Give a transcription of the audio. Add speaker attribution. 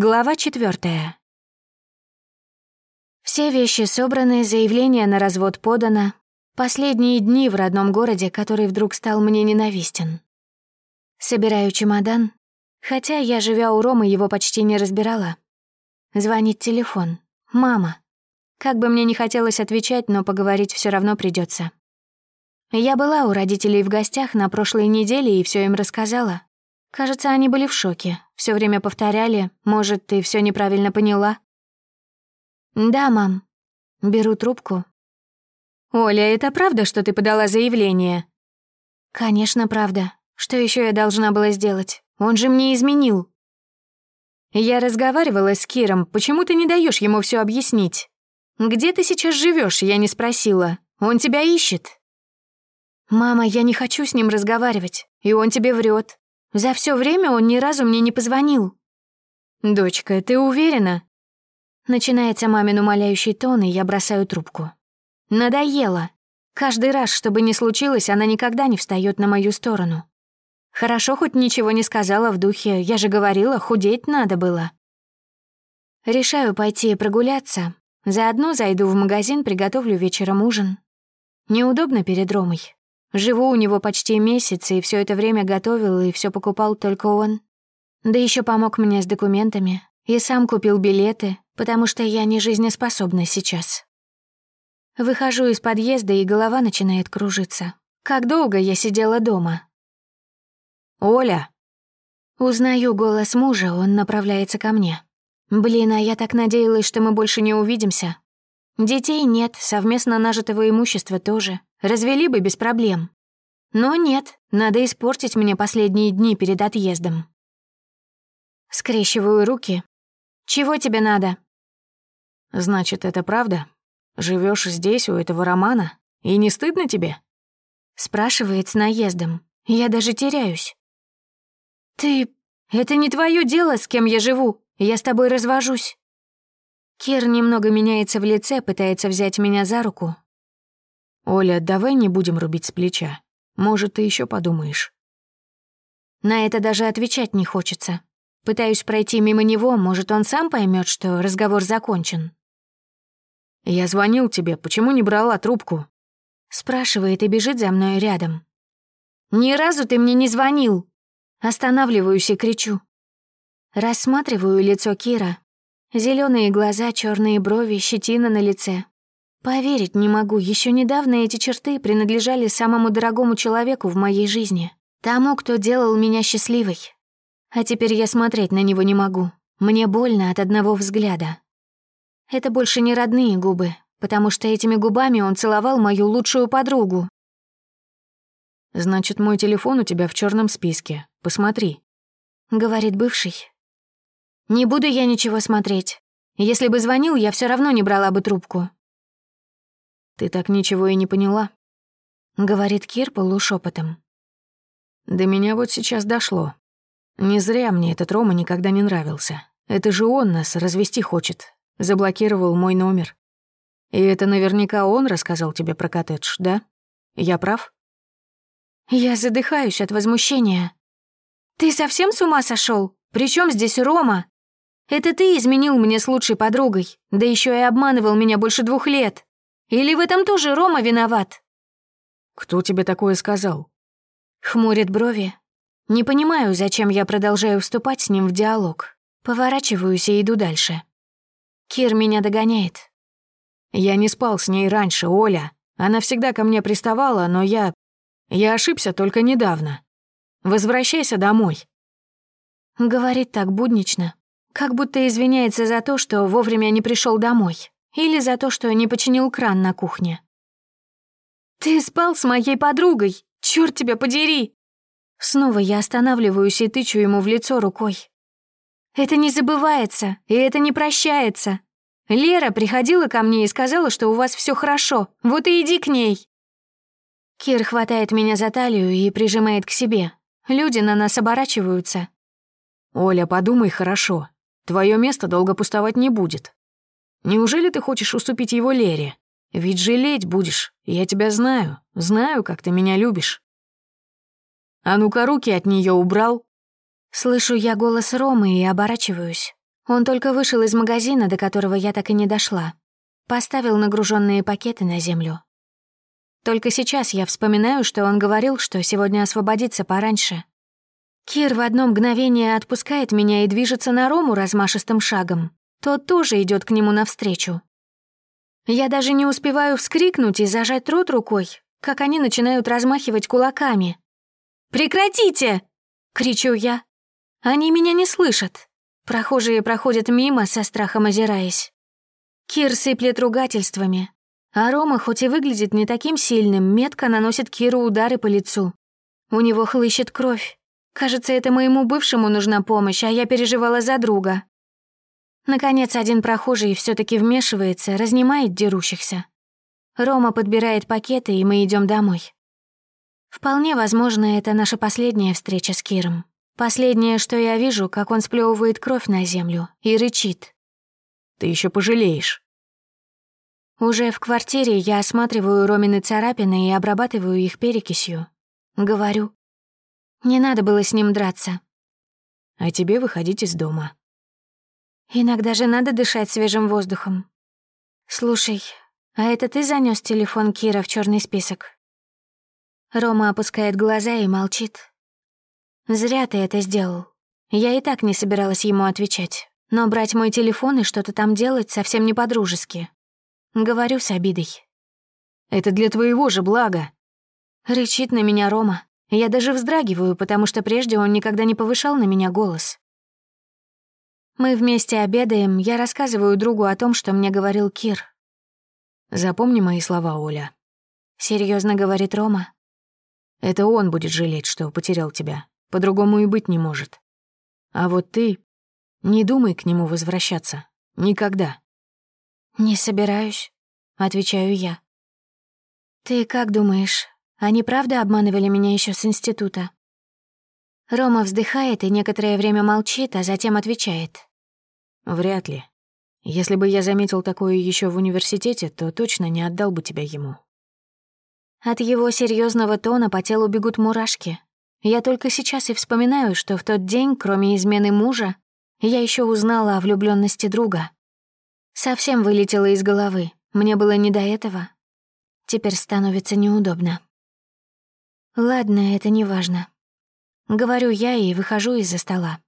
Speaker 1: Глава четвертая. Все вещи собраны, заявление на развод подано. Последние дни в родном городе, который вдруг стал мне ненавистен. Собираю чемодан, хотя я, живя у Ромы, его почти не разбирала. Звонит телефон. «Мама». Как бы мне не хотелось отвечать, но поговорить все равно придется. Я была у родителей в гостях на прошлой неделе и все им рассказала. Кажется, они были в шоке. Все время повторяли «Может, ты все неправильно поняла?» «Да, мам». Беру трубку. «Оля, это правда, что ты подала заявление?» «Конечно, правда. Что еще я должна была сделать? Он же мне изменил». «Я разговаривала с Киром. Почему ты не даешь ему все объяснить? Где ты сейчас живешь? я не спросила. Он тебя ищет». «Мама, я не хочу с ним разговаривать, и он тебе врет. За все время он ни разу мне не позвонил. «Дочка, ты уверена?» Начинается мамин умоляющий тон, и я бросаю трубку. «Надоело. Каждый раз, что бы ни случилось, она никогда не встает на мою сторону. Хорошо, хоть ничего не сказала в духе, я же говорила, худеть надо было». Решаю пойти прогуляться, заодно зайду в магазин, приготовлю вечером ужин. Неудобно перед Ромой, Живу у него почти месяц, и все это время готовил, и все покупал только он. Да еще помог мне с документами, и сам купил билеты, потому что я не жизнеспособна сейчас. Выхожу из подъезда, и голова начинает кружиться. Как долго я сидела дома? «Оля!» Узнаю голос мужа, он направляется ко мне. «Блин, а я так надеялась, что мы больше не увидимся. Детей нет, совместно нажитого имущества тоже. Развели бы без проблем. Но нет, надо испортить мне последние дни перед отъездом. Скрещиваю руки. «Чего тебе надо?» «Значит, это правда? Живешь здесь, у этого Романа? И не стыдно тебе?» Спрашивает с наездом. Я даже теряюсь. «Ты... Это не твое дело, с кем я живу. Я с тобой развожусь. Кир немного меняется в лице, пытается взять меня за руку. «Оля, давай не будем рубить с плеча. Может, ты еще подумаешь». На это даже отвечать не хочется. Пытаюсь пройти мимо него, может, он сам поймет, что разговор закончен. «Я звонил тебе, почему не брала трубку?» Спрашивает и бежит за мной рядом. «Ни разу ты мне не звонил!» Останавливаюсь и кричу. Рассматриваю лицо Кира, Зеленые глаза, черные брови, щетина на лице. Поверить не могу, еще недавно эти черты принадлежали самому дорогому человеку в моей жизни, тому, кто делал меня счастливой. А теперь я смотреть на него не могу. Мне больно от одного взгляда. Это больше не родные губы, потому что этими губами он целовал мою лучшую подругу. «Значит, мой телефон у тебя в черном списке. Посмотри», — говорит бывший, не буду я ничего смотреть. Если бы звонил, я все равно не брала бы трубку. Ты так ничего и не поняла, говорит Кир полушепотом. До меня вот сейчас дошло. Не зря мне этот Рома никогда не нравился. Это же он нас развести хочет. Заблокировал мой номер. И это наверняка он рассказал тебе про коттедж, да? Я прав? Я задыхаюсь от возмущения. Ты совсем с ума сошел? Причем здесь Рома? Это ты изменил мне с лучшей подругой, да еще и обманывал меня больше двух лет. Или в этом тоже Рома виноват?» «Кто тебе такое сказал?» Хмурит брови. Не понимаю, зачем я продолжаю вступать с ним в диалог. Поворачиваюсь и иду дальше. Кир меня догоняет. Я не спал с ней раньше, Оля. Она всегда ко мне приставала, но я... Я ошибся только недавно. Возвращайся домой. Говорит так буднично, как будто извиняется за то, что вовремя не пришел домой. Или за то, что не починил кран на кухне. «Ты спал с моей подругой! Черт тебя подери!» Снова я останавливаюсь и тычу ему в лицо рукой. «Это не забывается, и это не прощается. Лера приходила ко мне и сказала, что у вас все хорошо, вот и иди к ней!» Кир хватает меня за талию и прижимает к себе. Люди на нас оборачиваются. «Оля, подумай хорошо. Твое место долго пустовать не будет. Неужели ты хочешь уступить его Лере? Ведь жалеть будешь. Я тебя знаю. Знаю, как ты меня любишь. А ну-ка руки от нее убрал. Слышу я голос Ромы и оборачиваюсь. Он только вышел из магазина, до которого я так и не дошла. Поставил нагруженные пакеты на землю. Только сейчас я вспоминаю, что он говорил, что сегодня освободится пораньше, Кир в одно мгновение отпускает меня и движется на Рому размашистым шагом. Тот тоже идет к нему навстречу. Я даже не успеваю вскрикнуть и зажать рот рукой, как они начинают размахивать кулаками. «Прекратите!» — кричу я. Они меня не слышат. Прохожие проходят мимо, со страхом озираясь. Кир сыплет ругательствами. А Рома, хоть и выглядит не таким сильным, метко наносит Киру удары по лицу. У него хлыщет кровь. Кажется, это моему бывшему нужна помощь, а я переживала за друга. Наконец, один прохожий все таки вмешивается, разнимает дерущихся. Рома подбирает пакеты, и мы идем домой. Вполне возможно, это наша последняя встреча с Киром. Последнее, что я вижу, как он сплевывает кровь на землю и рычит.
Speaker 2: «Ты еще пожалеешь».
Speaker 1: Уже в квартире я осматриваю Ромины царапины и обрабатываю их перекисью. Говорю, не надо было с ним драться.
Speaker 2: А тебе выходить из дома.
Speaker 1: Иногда же надо дышать свежим воздухом. Слушай, а это ты занёс телефон Кира в чёрный список? Рома опускает глаза и молчит. Зря ты это сделал. Я и так не собиралась ему отвечать. Но брать мой телефон и что-то там делать совсем не по-дружески. Говорю с обидой.
Speaker 2: «Это для твоего же блага!»
Speaker 1: Рычит на меня Рома. Я даже вздрагиваю, потому что прежде он никогда не повышал на меня голос. Мы вместе обедаем, я рассказываю другу о том, что мне говорил Кир.
Speaker 2: «Запомни мои слова, Оля», — серьезно говорит Рома. «Это он будет жалеть, что потерял тебя. По-другому и быть не может. А вот ты... Не думай к нему возвращаться. Никогда».
Speaker 1: «Не собираюсь», — отвечаю я. «Ты как думаешь, они правда обманывали меня еще с института?» Рома вздыхает и некоторое время молчит, а затем отвечает.
Speaker 2: «Вряд ли. Если бы я заметил такое еще в университете, то точно не отдал бы тебя ему».
Speaker 1: От его серьезного тона по телу бегут мурашки. Я только сейчас и вспоминаю, что в тот день, кроме измены мужа, я еще узнала о влюбленности друга. Совсем вылетело из головы. Мне было не до этого. Теперь становится неудобно. «Ладно, это не важно». Говорю я и выхожу из-за стола.